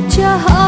चाहा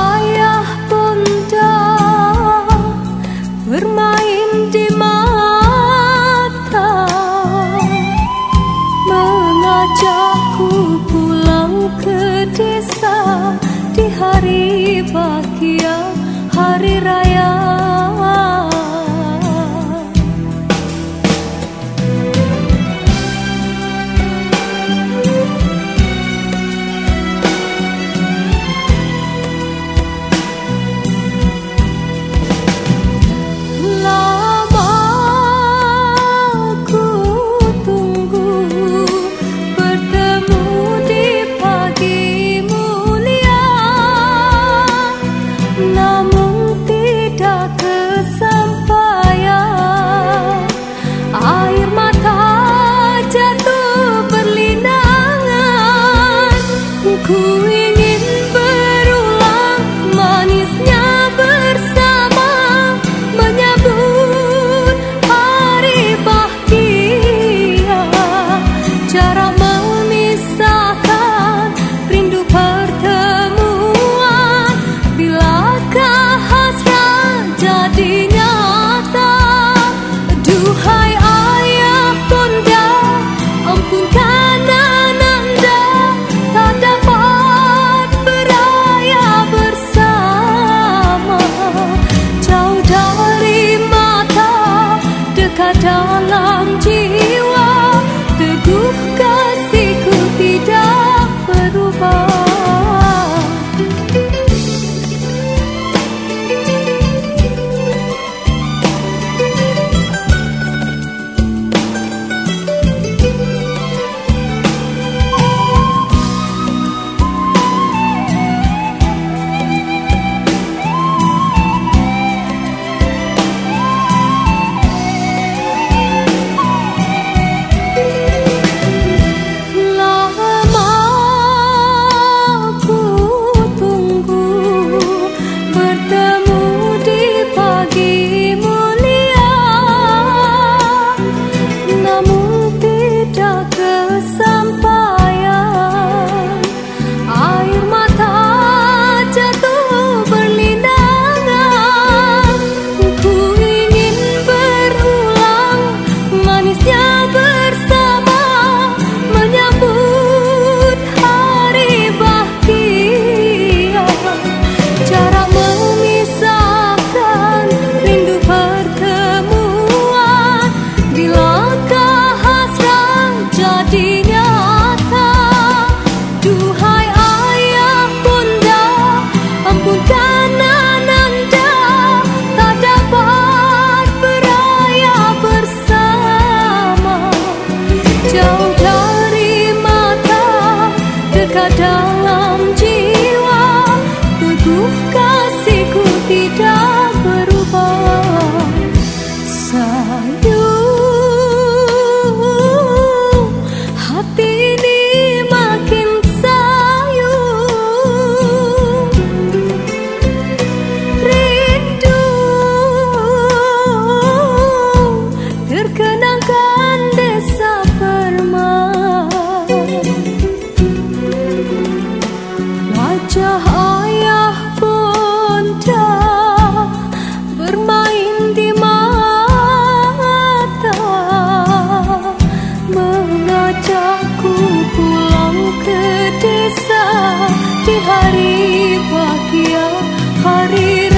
Di hari bahagia hari